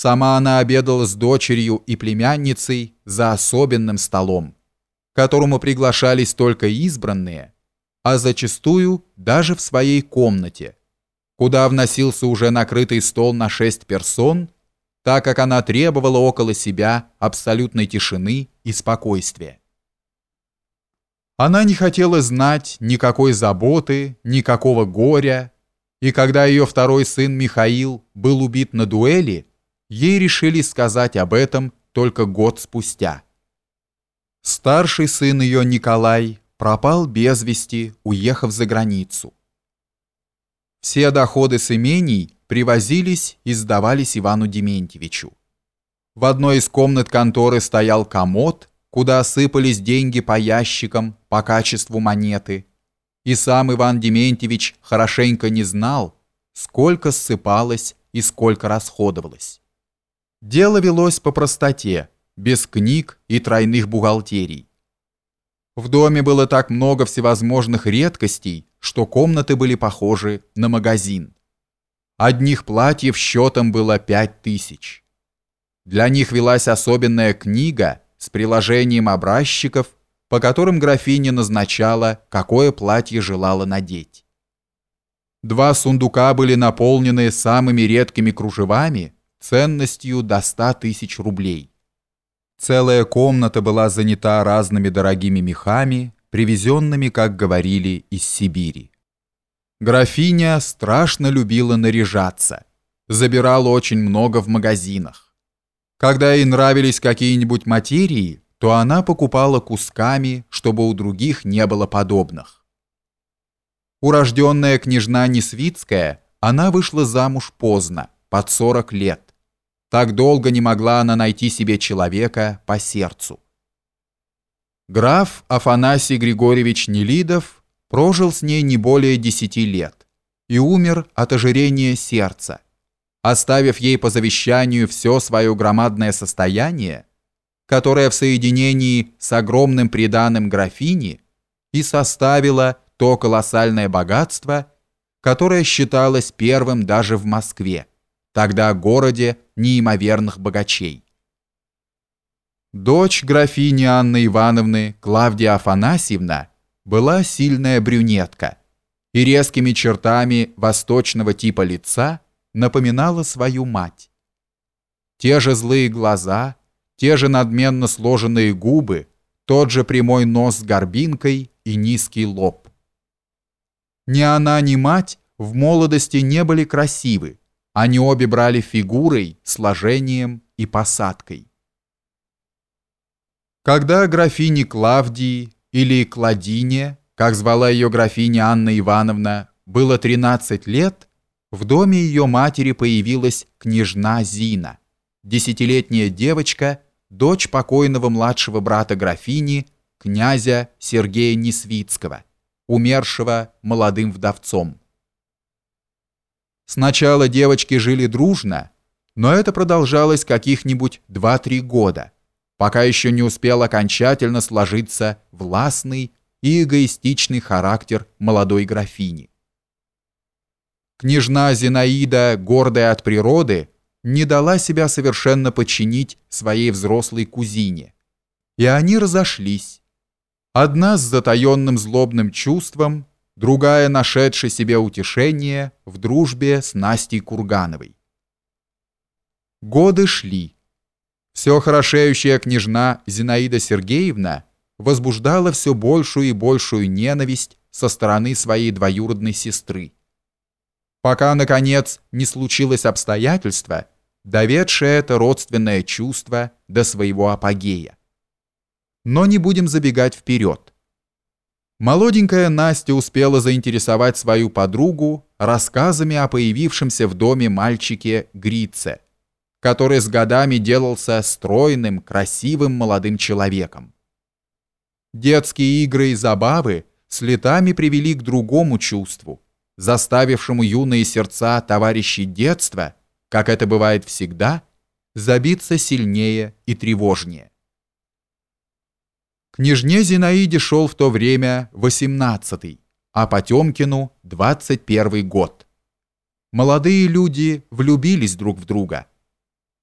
Сама она обедала с дочерью и племянницей за особенным столом, к которому приглашались только избранные, а зачастую даже в своей комнате, куда вносился уже накрытый стол на шесть персон, так как она требовала около себя абсолютной тишины и спокойствия. Она не хотела знать никакой заботы, никакого горя, и когда ее второй сын Михаил был убит на дуэли, ей решили сказать об этом только год спустя. Старший сын ее Николай пропал без вести, уехав за границу. Все доходы с имений привозились и сдавались Ивану Дементьевичу. В одной из комнат конторы стоял комод, куда сыпались деньги по ящикам по качеству монеты, и сам Иван Дементьевич хорошенько не знал, сколько ссыпалось и сколько расходовалось. Дело велось по простоте, без книг и тройных бухгалтерий. В доме было так много всевозможных редкостей, что комнаты были похожи на магазин. Одних платьев счетом было пять тысяч. Для них велась особенная книга – с приложением образчиков, по которым графиня назначала, какое платье желала надеть. Два сундука были наполнены самыми редкими кружевами ценностью до ста тысяч рублей. Целая комната была занята разными дорогими мехами, привезенными, как говорили, из Сибири. Графиня страшно любила наряжаться, забирала очень много в магазинах. Когда ей нравились какие-нибудь материи, то она покупала кусками, чтобы у других не было подобных. Урожденная княжна Несвицкая, она вышла замуж поздно, под 40 лет. Так долго не могла она найти себе человека по сердцу. Граф Афанасий Григорьевич Нелидов прожил с ней не более 10 лет и умер от ожирения сердца оставив ей по завещанию все свое громадное состояние, которое в соединении с огромным приданым графини и составило то колоссальное богатство, которое считалось первым даже в Москве, тогда городе неимоверных богачей. Дочь графини Анны Ивановны, Клавдия Афанасьевна, была сильная брюнетка и резкими чертами восточного типа лица – напоминала свою мать. Те же злые глаза, те же надменно сложенные губы, тот же прямой нос с горбинкой и низкий лоб. Ни она, ни мать в молодости не были красивы, они обе брали фигурой, сложением и посадкой. Когда графине Клавдии или Кладине, как звала ее графиня Анна Ивановна, было 13 лет, в доме ее матери появилась княжна Зина, десятилетняя девочка, дочь покойного младшего брата графини, князя Сергея Несвицкого, умершего молодым вдовцом. Сначала девочки жили дружно, но это продолжалось каких-нибудь 2-3 года, пока еще не успел окончательно сложиться властный и эгоистичный характер молодой графини. Княжна Зинаида, гордая от природы, не дала себя совершенно подчинить своей взрослой кузине. И они разошлись. Одна с затаенным злобным чувством, другая нашедшая себе утешение в дружбе с Настей Кургановой. Годы шли. Все хорошеющая княжна Зинаида Сергеевна возбуждала все большую и большую ненависть со стороны своей двоюродной сестры пока, наконец, не случилось обстоятельство, доведшее это родственное чувство до своего апогея. Но не будем забегать вперед. Молоденькая Настя успела заинтересовать свою подругу рассказами о появившемся в доме мальчике Грице, который с годами делался стройным, красивым молодым человеком. Детские игры и забавы с летами привели к другому чувству – заставившему юные сердца товарищей детства, как это бывает всегда, забиться сильнее и тревожнее. Княжне Зинаиде шел в то время восемнадцатый, а Потемкину двадцать первый год. Молодые люди влюбились друг в друга –